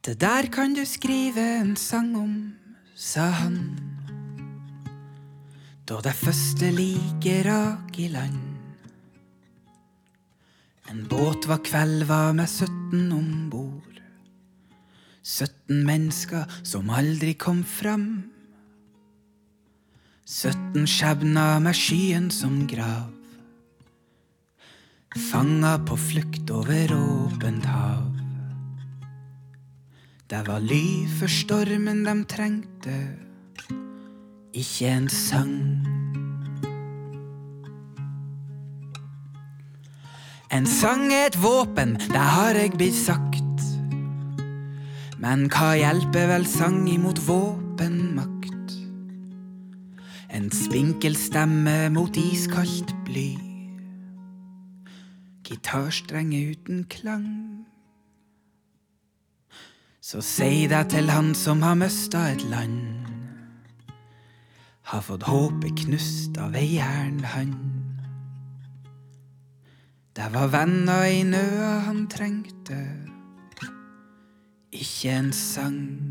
Det der kan du skrive en sang om, sa han. Da det første like rak i land. En båt var kvelva med 17 om bord. 17 mennesker som aldri kom fram. 17 skjebner med skyen som grav. Fanga på flukt over åpent hav. Det var ly for stormen de trengte, ikke en sang. En sang er et våpen, det har jeg blitt sagt. Men hva hjelper vel sang imot våpenmakt? En spinkel stemme mot iskaldt bly. Gitarstrenger uten klang. Så si det til han som har mista et land. Har fått håpet knust av ei jernhand. Det var venner i nøda han trengte, ikke en sang.